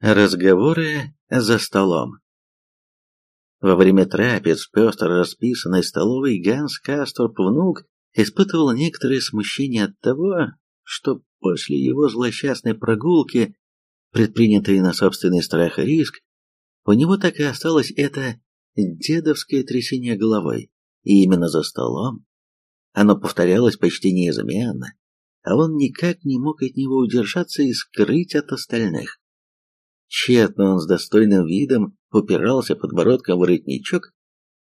Разговоры за столом. Во время трапез в пестро расписанной столовой Ганс Касторп внук испытывал некоторое смущение от того, что после его злосчастной прогулки, предпринятой на собственный страх и риск, у него так и осталось это дедовское трясение головой, и именно за столом. Оно повторялось почти неизменно, а он никак не мог от него удержаться и скрыть от остальных. Тщетно он с достойным видом упирался подбородком в воротничок.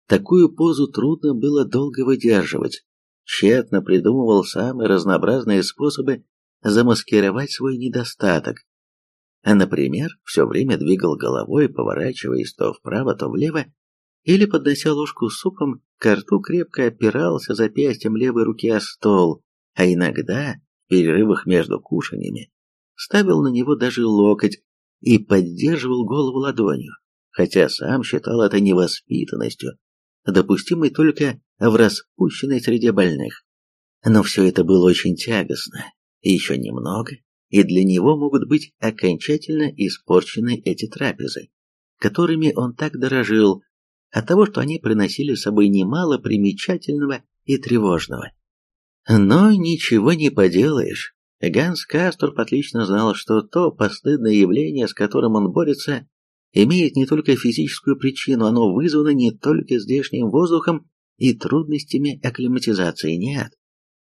Такую позу трудно было долго выдерживать. Тщетно придумывал самые разнообразные способы замаскировать свой недостаток. А, например, все время двигал головой, поворачиваясь то вправо, то влево, или, поднося ложку с супом, к рту крепко опирался запястьем левой руки о стол, а иногда, в перерывах между кушаньями, ставил на него даже локоть, и поддерживал голову ладонью, хотя сам считал это невоспитанностью, допустимой только в распущенной среде больных. Но все это было очень тягостно, и еще немного, и для него могут быть окончательно испорчены эти трапезы, которыми он так дорожил, от того, что они приносили с собой немало примечательного и тревожного. Но ничего не поделаешь, Ганс Касторп отлично знал, что то постыдное явление, с которым он борется, имеет не только физическую причину, оно вызвано не только здешним воздухом и трудностями акклиматизации, нет.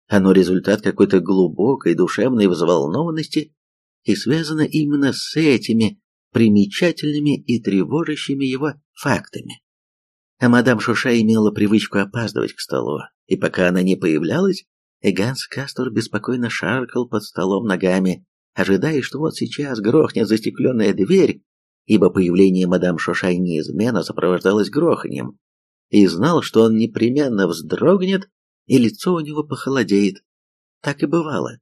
Оно результат какой-то глубокой душевной взволнованности и связано именно с этими примечательными и тревожащими его фактами. А мадам Шуша имела привычку опаздывать к столу, и пока она не появлялась, Ганс Кастор беспокойно шаркал под столом ногами, ожидая, что вот сейчас грохнет застекленная дверь, ибо появление мадам Шошай неизменно сопровождалось гроханьем, и знал, что он непременно вздрогнет, и лицо у него похолодеет. Так и бывало.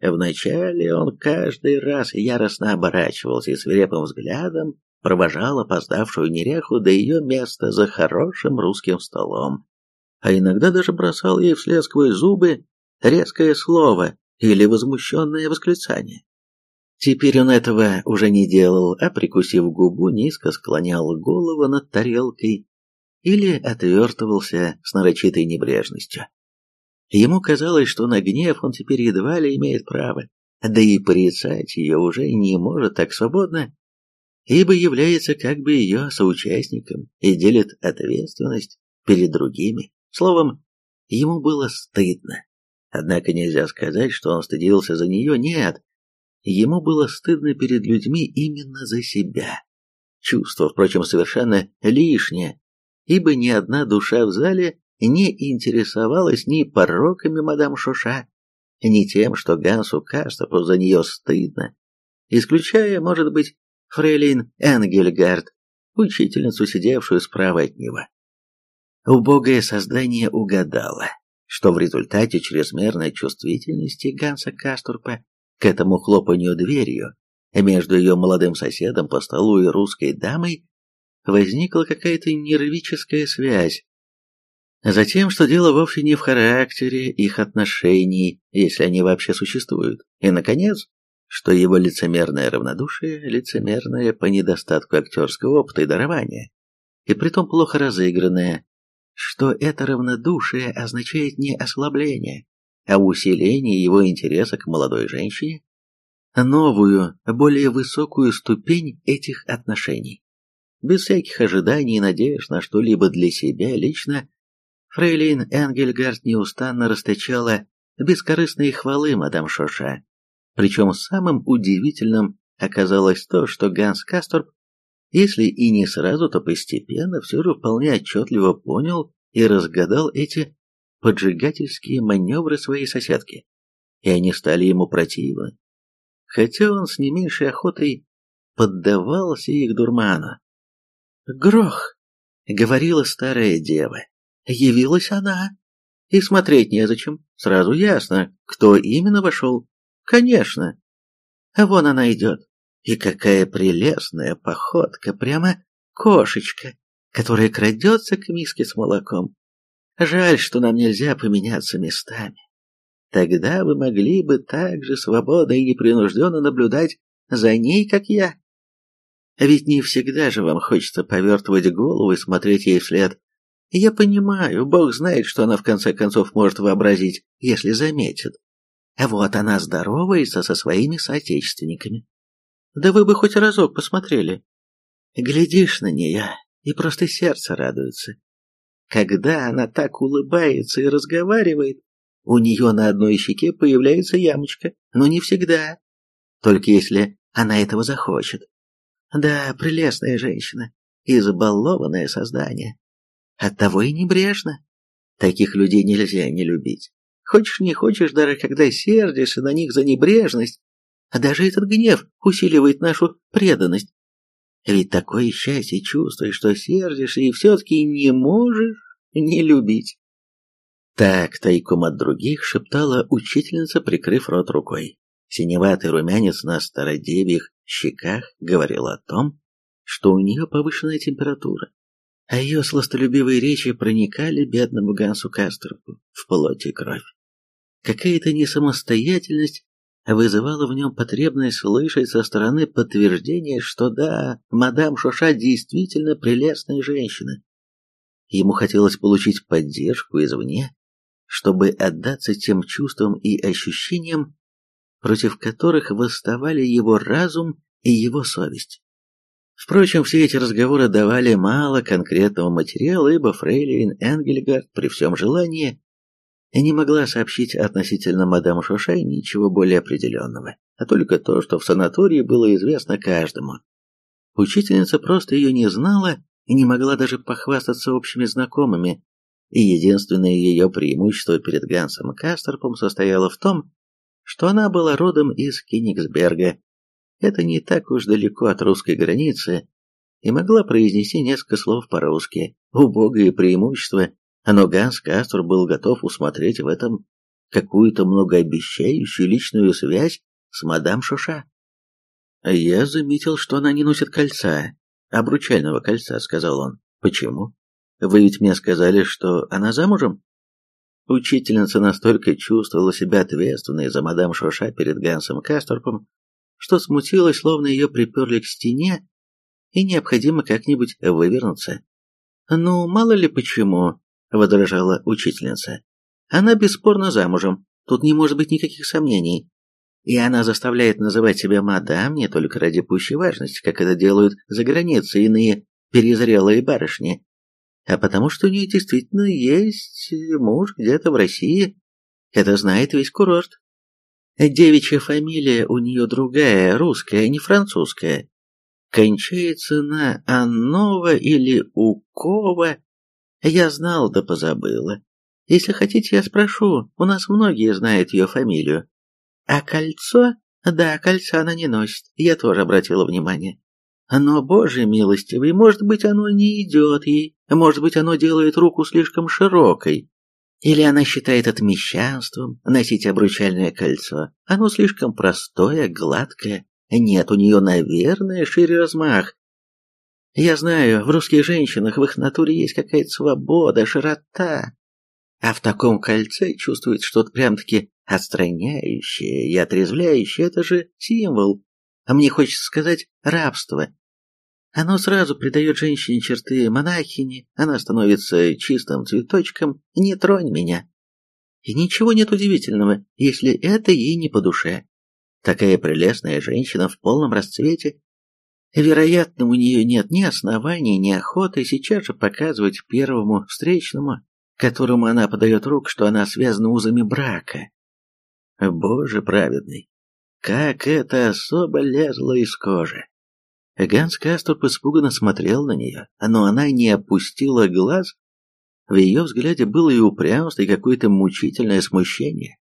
Вначале он каждый раз яростно оборачивался и свирепым взглядом провожал опоздавшую неряху до ее места за хорошим русским столом, а иногда даже бросал ей вслед сквозь зубы резкое слово или возмущенное восклицание. Теперь он этого уже не делал, а, прикусив губу, низко склонял голову над тарелкой или отвертывался с нарочитой небрежностью. Ему казалось, что на гнев он теперь едва ли имеет право, да и порицать ее уже не может так свободно, ибо является как бы ее соучастником и делит ответственность перед другими. Словом, ему было стыдно. Однако нельзя сказать, что он стыдился за нее, нет. Ему было стыдно перед людьми именно за себя. Чувство, впрочем, совершенно лишнее, ибо ни одна душа в зале не интересовалась ни пороками мадам Шуша, ни тем, что Гансу Кастопу за нее стыдно, исключая, может быть, фрейлин Энгельгард, учительницу, сидевшую справа от него. Убогое создание угадало, что в результате чрезмерной чувствительности Ганса Кастурпа к этому хлопанию дверью между ее молодым соседом по столу и русской дамой возникла какая-то нервическая связь. Затем, что дело вовсе не в характере их отношений, если они вообще существуют. И, наконец, что его лицемерное равнодушие, лицемерное по недостатку актерского опыта и дарования, и притом плохо разыгранное, что это равнодушие означает не ослабление, а усиление его интереса к молодой женщине, новую, более высокую ступень этих отношений. Без всяких ожиданий и надежд на что-либо для себя лично, Фрейлин Энгельгард неустанно расточала бескорыстные хвалы мадам Шоша. Причем самым удивительным оказалось то, что Ганс Касторп если и не сразу, то постепенно все же вполне отчетливо понял и разгадал эти поджигательские маневры своей соседки, и они стали ему противны, хотя он с не меньшей охотой поддавался их дурману. «Грох!» — говорила старая дева. «Явилась она!» И смотреть незачем, сразу ясно, кто именно вошел. Конечно. Вон она идет, и какая прелестная походка, прямо кошечка, которая крадется к миске с молоком. Жаль, что нам нельзя поменяться местами. Тогда вы могли бы так же свободно и непринужденно наблюдать за ней, как я. Ведь не всегда же вам хочется повертывать голову и смотреть ей вслед. Я понимаю, Бог знает, что она в конце концов может вообразить, если заметит. А вот она здоровается со своими соотечественниками. Да вы бы хоть разок посмотрели. Глядишь на нее, и просто сердце радуется. Когда она так улыбается и разговаривает, у нее на одной щеке появляется ямочка, но не всегда. Только если она этого захочет. Да, прелестная женщина, избалованное создание. Оттого и небрежно. Таких людей нельзя не любить. Хочешь не хочешь, даже когда сердишься на них за небрежность, даже этот гнев усиливает нашу преданность. Ведь такое счастье чувствуешь, что сердишься и все-таки не можешь не любить. Так, тайком от других, шептала учительница, прикрыв рот рукой. Синеватый румянец на стародевьих щеках говорил о том, что у нее повышенная температура, а ее сластолюбивые речи проникали бедному Гансу Кастропу в плоть и кровь. Какая-то несамостоятельность вызывала в нем потребность слышать со стороны подтверждение, что да, мадам Шоша действительно прелестная женщина. Ему хотелось получить поддержку извне, чтобы отдаться тем чувствам и ощущениям, против которых восставали его разум и его совесть. Впрочем, все эти разговоры давали мало конкретного материала, ибо Фрейлин Энгельгард при всем желании не могла сообщить относительно мадам Шошай ничего более определенного, а только то, что в санатории было известно каждому. Учительница просто ее не знала и не могла даже похвастаться общими знакомыми, и единственное ее преимущество перед Гансом Кастерпом состояло в том, что она была родом из Кенигсберга, это не так уж далеко от русской границы, и могла произнести несколько слов по-русски. Убогое преимущество, но Ганс Кастер был готов усмотреть в этом какую-то многообещающую личную связь с мадам Шоша. «Я заметил, что она не носит кольца, обручального кольца», — сказал он. «Почему? Вы ведь мне сказали, что она замужем?» Учительница настолько чувствовала себя ответственной за мадам Шоша перед Гансом Касторпом, что смутилась, словно ее приперли к стене, и необходимо как-нибудь вывернуться. «Ну, мало ли почему», — возражала учительница. «Она бесспорно замужем, тут не может быть никаких сомнений. И она заставляет называть себя мадам не только ради пущей важности, как это делают за границей иные перезрелые барышни, а потому что у нее действительно есть муж где-то в России. Это знает весь курорт. Девичья фамилия у нее другая, русская, не французская. Кончается на Аннова или Укова. Я знал да позабыла. Если хотите, я спрошу, у нас многие знают ее фамилию. А кольцо? Да, кольца она не носит, я тоже обратила внимание. Но, боже милостивый, может быть, оно не идет ей, может быть, оно делает руку слишком широкой, или она считает это мещанством носить обручальное кольцо? Оно слишком простое, гладкое. Нет, у нее, наверное, шире размах. Я знаю, в русских женщинах в их натуре есть какая-то свобода, широта. А в таком кольце чувствует что-то прям-таки отстраняющее и отрезвляющее. Это же символ. А мне хочется сказать рабство. Оно сразу придает женщине черты монахини, она становится чистым цветочком, не тронь меня. И ничего нет удивительного, если это ей не по душе. Такая прелестная женщина в полном расцвете. Вероятно, у нее нет ни оснований, ни охоты сейчас же показывать первому встречному, которому она подает рук, что она связана узами брака. Боже праведный, как это особо лезло из кожи. Ганс Касторп испуганно смотрел на нее, но она не опустила глаз. В ее взгляде было и упрямство, и какое-то мучительное смущение.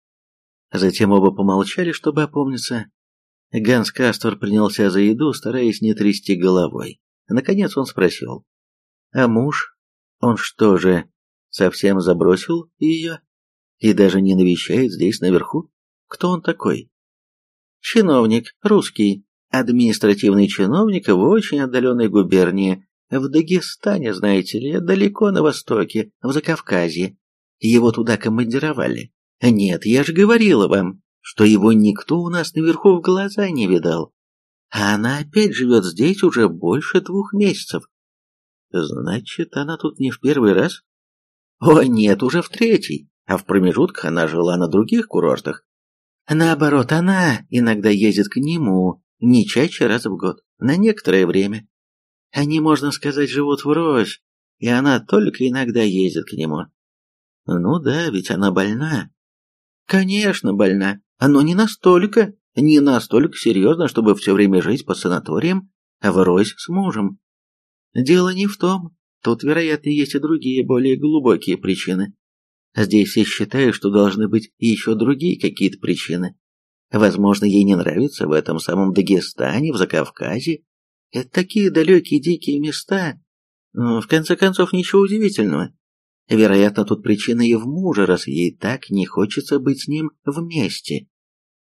Затем оба помолчали, чтобы опомниться. Ганс Кастор принялся за еду, стараясь не трясти головой. Наконец он спросил. «А муж? Он что же, совсем забросил ее? И даже не навещает здесь наверху? Кто он такой?» «Чиновник, русский, административный чиновник в очень отдаленной губернии, в Дагестане, знаете ли, далеко на востоке, в Закавказье. Его туда командировали. Нет, я же говорила вам, что его никто у нас наверху в глаза не видал. А она опять живет здесь уже больше двух месяцев. Значит, она тут не в первый раз? О, нет, уже в третий. А в промежутках она жила на других курортах. Наоборот, она иногда ездит к нему, не чаще раз в год, на некоторое время. Они, можно сказать, живут врозь, и она только иногда ездит к нему. Ну да, ведь она больна. Конечно, больна, но не настолько, не настолько серьезно, чтобы все время жить по санаториям, а врозь с мужем. Дело не в том, тут, вероятно, есть и другие, более глубокие причины. Здесь я считаю, что должны быть еще другие какие-то причины. Возможно, ей не нравится в этом самом Дагестане, в Закавказье. Это такие далекие дикие места. Но, в конце концов, ничего удивительного. Вероятно, тут причина и в муже, раз ей так не хочется быть с ним вместе.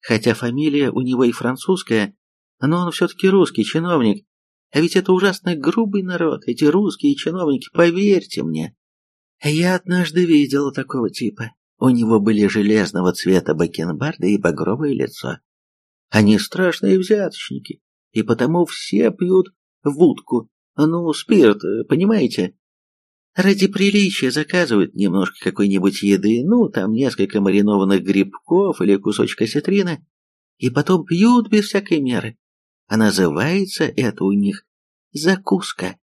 Хотя фамилия у него и французская, но он все-таки русский чиновник. А ведь это ужасно грубый народ, эти русские чиновники, поверьте мне. Я однажды видела такого типа. У него были железного цвета бакенбарды и багровое лицо. Они страшные взяточники, и потому все пьют водку, ну, спирт, понимаете? Ради приличия заказывают немножко какой-нибудь еды, ну, там несколько маринованных грибков или кусочка осетрины, и потом пьют без всякой меры. А называется это у них закуска.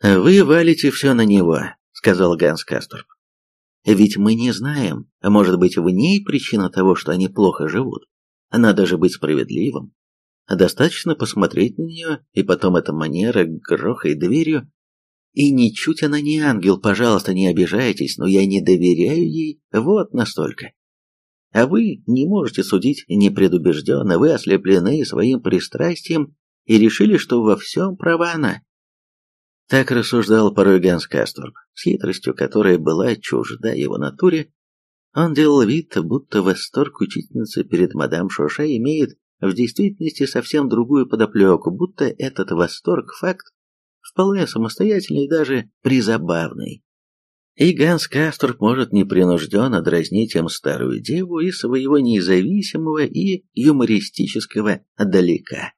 «Вы валите все на него», — сказал Ганс Касторп. Ведь мы не знаем, а может быть в ней причина того, что они плохо живут. Надо же быть справедливым. Достаточно посмотреть на нее, и потом эта манера грохает дверью. И ничуть она не ангел, пожалуйста, не обижайтесь, но я не доверяю ей вот настолько. А вы не можете судить непредубежденно, вы ослеплены своим пристрастием и решили, что во всем права она. Так рассуждал порой Ганс Касторб, с хитростью, которая была чужда его натуре. Он делал вид, будто восторг учительницы перед мадам Шоша имеет в действительности совсем другую подоплеку, будто этот восторг – факт вполне самостоятельный и даже призабавный. И Ганс Касторб может непринужденно дразнить им старую деву из своего независимого и юмористического далека.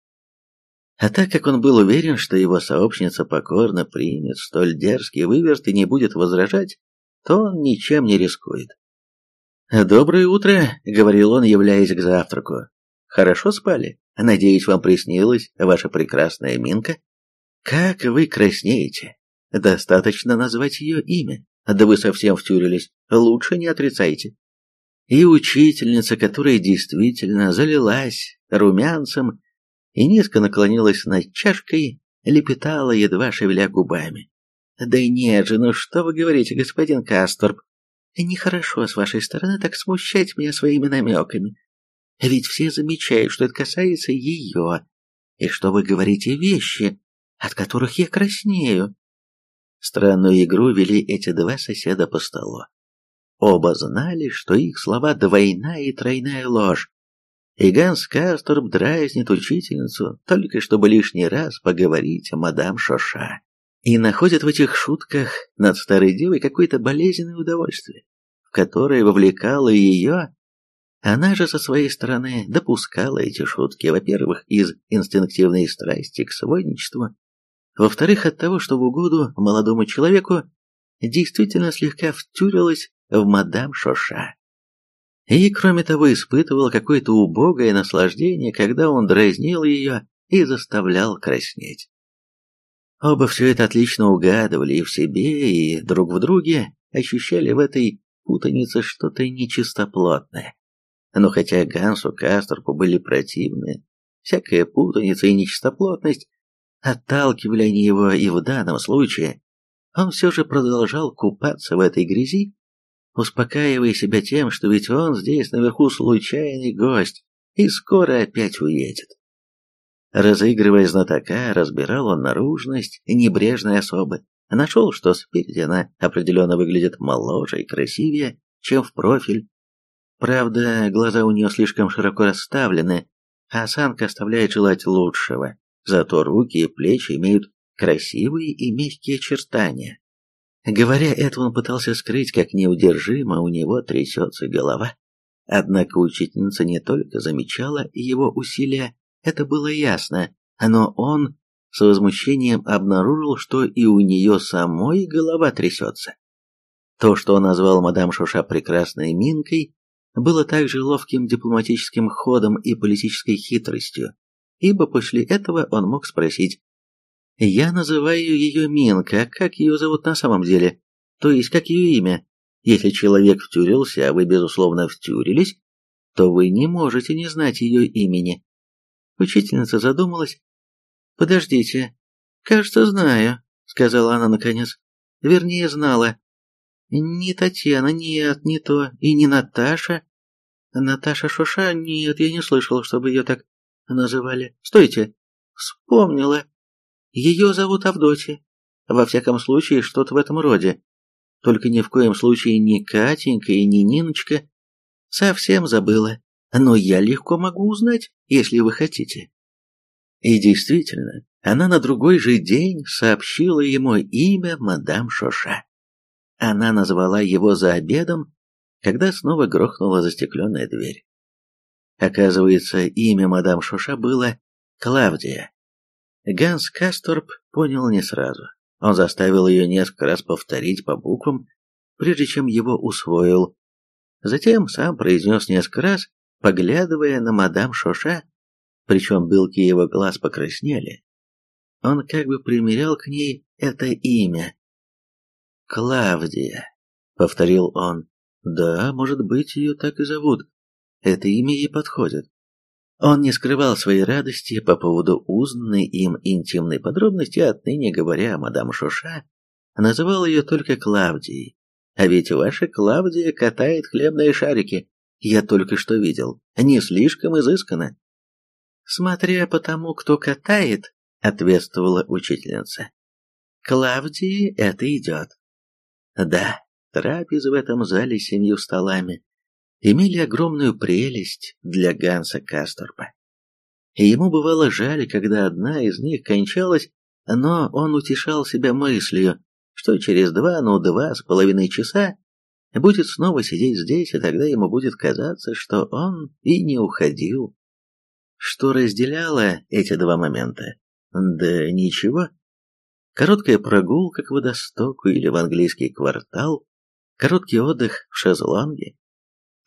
А так как он был уверен, что его сообщница покорно примет столь дерзкий выверт и не будет возражать, то он ничем не рискует. «Доброе утро», — говорил он, являясь к завтраку. «Хорошо спали? Надеюсь, вам приснилась ваша прекрасная Минка? Как вы краснеете! Достаточно назвать ее имя. Да вы совсем втюрились, лучше не отрицайте». И учительница, которая действительно залилась румянцем, и низко наклонилась над чашкой, лепетала, едва шевеля губами. «Да нет же, ну что вы говорите, господин Касторб? Нехорошо с вашей стороны так смущать меня своими намеками. Ведь все замечают, что это касается ее, и что вы говорите вещи, от которых я краснею». Странную игру вели эти два соседа по столу. Оба знали, что их слова двойная и тройная ложь, и Ганс Касторб дразнит учительницу, только чтобы лишний раз поговорить о мадам Шоша. И находит в этих шутках над старой девой какое-то болезненное удовольствие, в которое вовлекало ее. Она же со своей стороны допускала эти шутки, во-первых, из инстинктивной страсти к свойничеству, во-вторых, от того, что в угоду молодому человеку действительно слегка втюрилась в мадам Шоша. И, кроме того, испытывал какое-то убогое наслаждение, когда он дразнил ее и заставлял краснеть. Оба все это отлично угадывали и в себе, и друг в друге, ощущали в этой путанице что-то нечистоплотное. Но хотя Гансу Касторпу были противны, всякая путаница и нечистоплотность отталкивали они его и в данном случае, он все же продолжал купаться в этой грязи успокаивая себя тем, что ведь он здесь наверху случайный гость и скоро опять уедет. Разыгрывая знатока, разбирал он наружность небрежной особы, нашел, что спереди она определенно выглядит моложе и красивее, чем в профиль. Правда, глаза у нее слишком широко расставлены, а осанка оставляет желать лучшего, зато руки и плечи имеют красивые и мягкие очертания. Говоря это, он пытался скрыть, как неудержимо у него трясется голова. Однако учительница не только замечала его усилия, это было ясно, но он с возмущением обнаружил, что и у нее самой голова трясется. То, что он назвал мадам Шуша прекрасной минкой, было также ловким дипломатическим ходом и политической хитростью, ибо после этого он мог спросить, «Я называю ее Минка, а как ее зовут на самом деле? То есть, как ее имя? Если человек втюрился, а вы, безусловно, втюрились, то вы не можете не знать ее имени». Учительница задумалась. «Подождите, кажется, знаю», — сказала она наконец. «Вернее, знала. Не Татьяна, нет, не то, и не Наташа. Наташа Шуша, нет, я не слышала, чтобы ее так называли. Стойте, вспомнила. Ее зовут Авдотья. Во всяком случае, что-то в этом роде. Только ни в коем случае не Катенька и не Ниночка. Совсем забыла. Но я легко могу узнать, если вы хотите. И действительно, она на другой же день сообщила ему имя мадам Шоша. Она назвала его за обедом, когда снова грохнула застекленная дверь. Оказывается, имя мадам Шуша было Клавдия. Ганс Касторп понял не сразу. Он заставил ее несколько раз повторить по буквам, прежде чем его усвоил. Затем сам произнес несколько раз, поглядывая на мадам Шоша, причем белки его глаз покраснели. Он как бы примерял к ней это имя, «Клавдия», — повторил он. «Да, может быть, ее так и зовут. Это имя ей подходит». Он не скрывал своей радости по поводу узнанной им интимной подробности, отныне говоря о мадам Шуша, называл ее только Клавдией. А ведь ваша Клавдия катает хлебные шарики. Я только что видел. Не слишком изысканно. Смотря по тому, кто катает, ответствовала учительница. Клавдии это идет. Да, трапезы в этом зале семью столами имели огромную прелесть для Ганса Касторпа. И ему бывало жаль, когда одна из них кончалась, но он утешал себя мыслью, что через два, ну два с половиной часа будет снова сидеть здесь, и тогда ему будет казаться, что он и не уходил. Что разделяло эти два момента? Да ничего. Короткая прогулка к водостоку или в английский квартал, короткий отдых в шезлонге.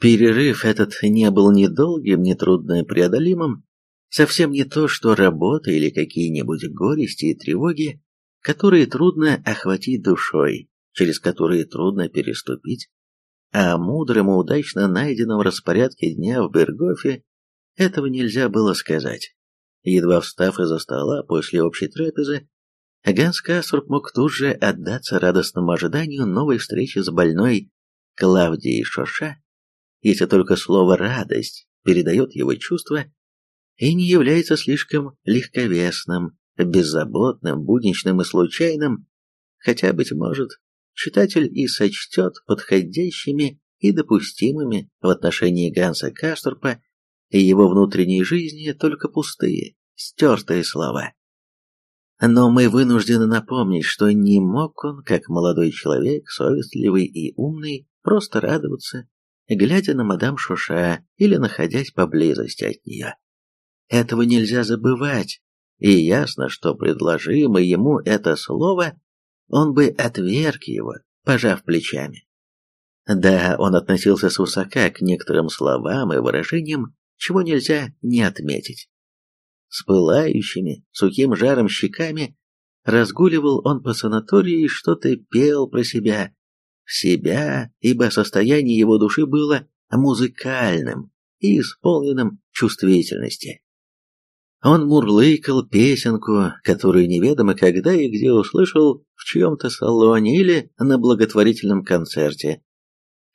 Перерыв этот не был ни долгим, ни трудно преодолимым, совсем не то, что работа или какие-нибудь горести и тревоги, которые трудно охватить душой, через которые трудно переступить. А о мудром и удачно найденном распорядке дня в Бергофе этого нельзя было сказать. Едва встав из-за стола после общей трапезы, Ганс Касторп мог тут же отдаться радостному ожиданию новой встречи с больной Клавдией Шоша, если только слово «радость» передает его чувства и не является слишком легковесным, беззаботным, будничным и случайным, хотя, быть может, читатель и сочтет подходящими и допустимыми в отношении Ганса Касторпа и его внутренней жизни только пустые, стертые слова. Но мы вынуждены напомнить, что не мог он, как молодой человек, совестливый и умный, просто радоваться, глядя на мадам Шуша или находясь поблизости от нее. Этого нельзя забывать, и ясно, что предложимое ему это слово, он бы отверг его, пожав плечами. Да, он относился свысока к некоторым словам и выражениям, чего нельзя не отметить. С пылающими, сухим жаром щеками разгуливал он по санаторию и что-то пел про себя. Себя, ибо состояние его души было музыкальным и исполненным чувствительности. Он мурлыкал песенку, которую неведомо когда и где услышал в чьем-то салоне или на благотворительном концерте.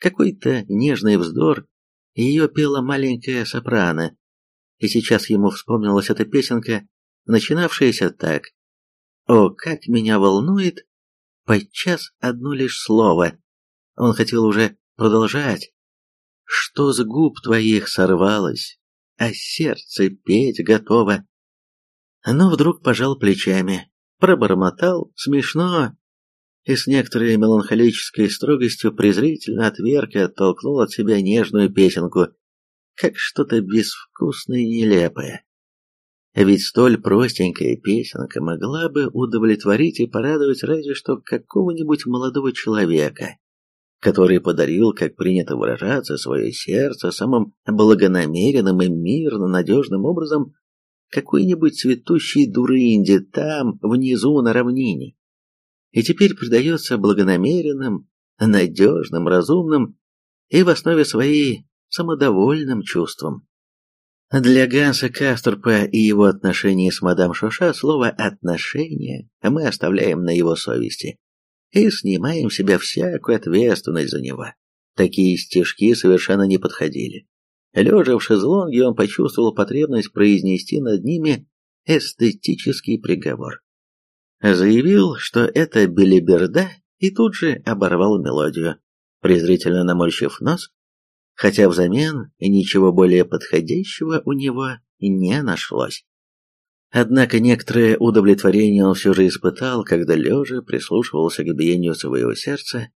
Какой-то нежный вздор, ее пела маленькая сопрано, и сейчас ему вспомнилась эта песенка, начинавшаяся так. «О, как меня волнует подчас одно лишь слово!» Он хотел уже продолжать. «Что с губ твоих сорвалось, а сердце петь готово!» Но вдруг пожал плечами, пробормотал, смешно, и с некоторой меланхолической строгостью презрительно отверг и оттолкнул от себя нежную песенку, как что-то безвкусное и нелепое. Ведь столь простенькая песенка могла бы удовлетворить и порадовать разве что какого-нибудь молодого человека, который подарил, как принято выражаться, свое сердце самым благонамеренным и мирно надежным образом какой-нибудь цветущей дурынде там, внизу на равнине, и теперь предается благонамеренным, надежным, разумным и в основе своей самодовольным чувствам. Для Ганса Касторпа и его отношений с мадам Шоша слово «отношения» мы оставляем на его совести и снимаем себя всякую ответственность за него. Такие стишки совершенно не подходили. Лежа в шезлонге, он почувствовал потребность произнести над ними эстетический приговор. Заявил, что это белиберда, и тут же оборвал мелодию, презрительно наморщив нос хотя взамен ничего более подходящего у него не нашлось. Однако некоторое удовлетворение он все же испытал, когда лежа прислушивался к биению своего сердца,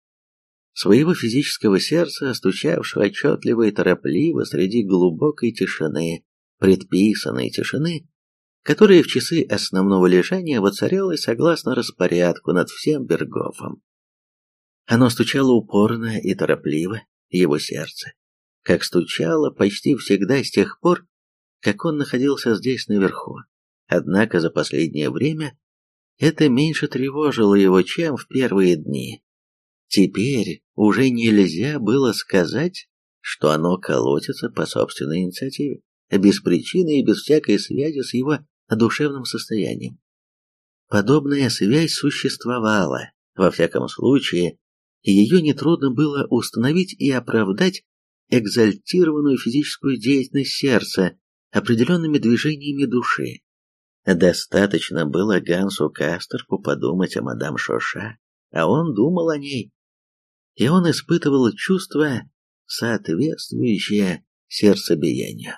своего физического сердца, стучавшего отчетливо и торопливо среди глубокой тишины, предписанной тишины, которая в часы основного лежания воцарялась согласно распорядку над всем Бергофом. Оно стучало упорно и торопливо, его сердце, как стучало почти всегда с тех пор, как он находился здесь наверху. Однако за последнее время это меньше тревожило его, чем в первые дни. Теперь уже нельзя было сказать, что оно колотится по собственной инициативе, без причины и без всякой связи с его душевным состоянием. Подобная связь существовала, во всяком случае, ее нетрудно было установить и оправдать экзальтированную физическую деятельность сердца определенными движениями души. Достаточно было Гансу Кастерку подумать о мадам Шоша, а он думал о ней. И он испытывал чувство, соответствующее сердцебиению.